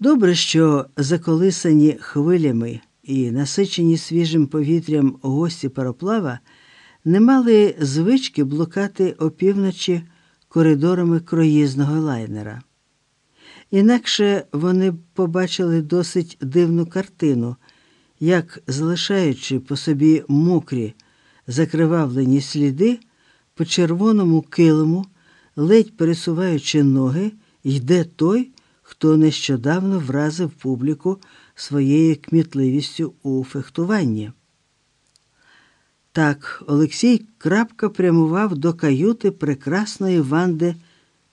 Добре, що заколисані хвилями і насичені свіжим повітрям гості пароплава не мали звички блукати опівночі коридорами кроїзного лайнера. Інакше вони побачили досить дивну картину, як, залишаючи по собі мокрі, закривавлені сліди, по червоному килиму, ледь пересуваючи ноги, йде той, хто нещодавно вразив публіку своєю кмітливістю у фехтуванні. Так, Олексій крапка прямував до каюти прекрасної Ванди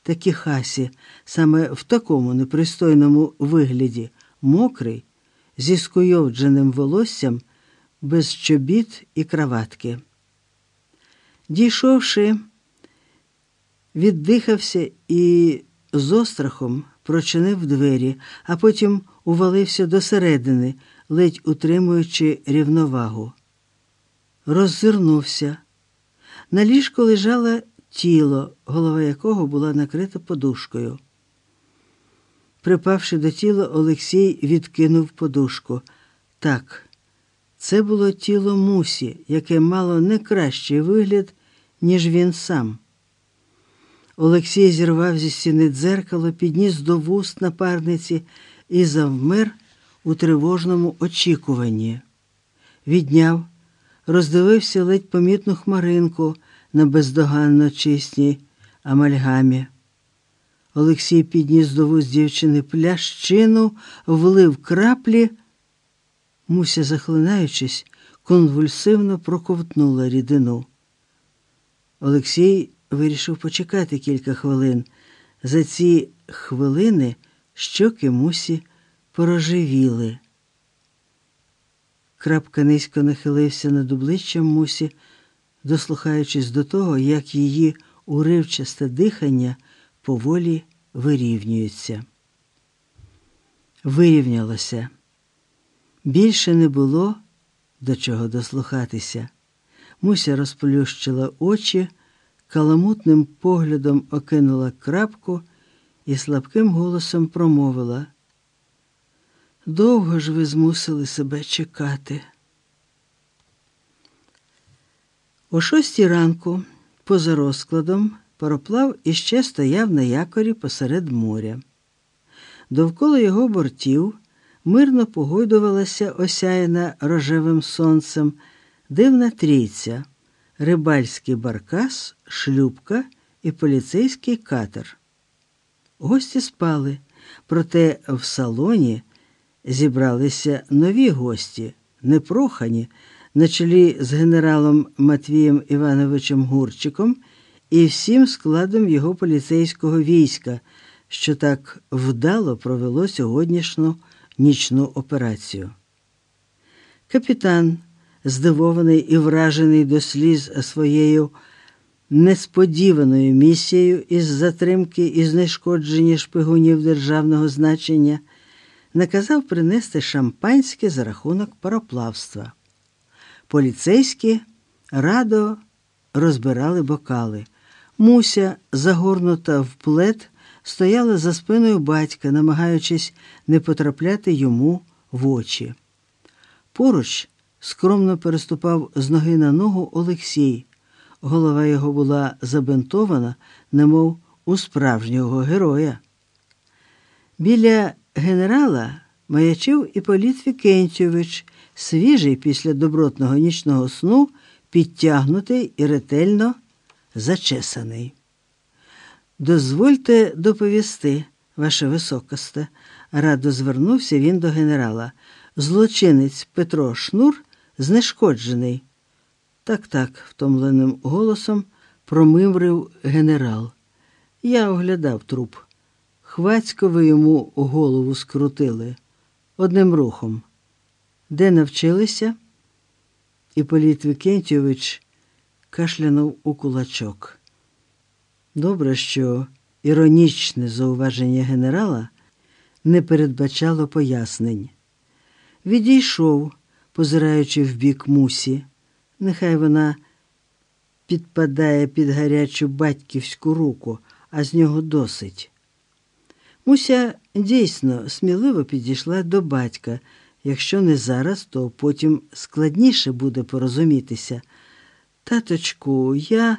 Такіхасі, саме в такому непристойному вигляді, мокрий, зі скуйовдженим волоссям, без чобіт і краватки. Дійшовши, віддихався і з острахом прочинив двері, а потім увалився досередини, ледь утримуючи рівновагу. Роззирнувся. На ліжку лежало тіло, голова якого була накрита подушкою. Припавши до тіла, Олексій відкинув подушку. Так, це було тіло Мусі, яке мало не кращий вигляд, ніж він сам. Олексій зірвав зі стіни дзеркало, підніс до вуст напарниці і завмер у тривожному очікуванні. Відняв, роздивився ледь помітну хмаринку на бездоганно чистій амальгамі. Олексій підніс до вуст дівчини плящину, влив краплі. Муся, захлинаючись, конвульсивно проковтнула рідину. Олексій вирішив почекати кілька хвилин. За ці хвилини щоки мусі порожевіли. Крапка низько нахилився над обличчям мусі, дослухаючись до того, як її уривчасте дихання поволі вирівнюється. Вирівнялося. Більше не було до чого дослухатися. Муся розплющила очі каламутним поглядом окинула крапку і слабким голосом промовила. Довго ж ви змусили себе чекати. О шостій ранку, поза розкладом, пароплав іще стояв на якорі посеред моря. Довкола його бортів мирно погойдувалася осяяна рожевим сонцем дивна трійця рибальський баркас, шлюбка і поліцейський катер. Гості спали, проте в салоні зібралися нові гості, непрохані, на чолі з генералом Матвієм Івановичем Гурчиком і всім складом його поліцейського війська, що так вдало провело сьогоднішню нічну операцію. Капітан здивований і вражений до сліз своєю несподіваною місією із затримки і знешкодження шпигунів державного значення, наказав принести шампанське за рахунок пароплавства. Поліцейські радо розбирали бокали. Муся, загорнута в плед, стояла за спиною батька, намагаючись не потрапляти йому в очі. Поруч скромно переступав з ноги на ногу Олексій. Голова його була забинтована, немов у справжнього героя. Біля генерала маячив і Політ Вікентьович, свіжий після добротного нічного сну, підтягнутий і ретельно зачесаний. Дозвольте доповісти, ваше високосте, радо звернувся він до генерала. Злочинець Петро Шнур знешкоджений. Так, так, втомленим голосом промимрив генерал. Я оглядав труп. Хвацько йому голову скрутили одним рухом. Де навчилися? Іполіт Вікентьович кашлянув у кулачок. Добре, що іронічне зауваження генерала не передбачало пояснень. Відійшов позираючи в бік мусі. Нехай вона підпадає під гарячу батьківську руку, а з нього досить. Муся дійсно сміливо підійшла до батька. Якщо не зараз, то потім складніше буде порозумітися. Таточку, я.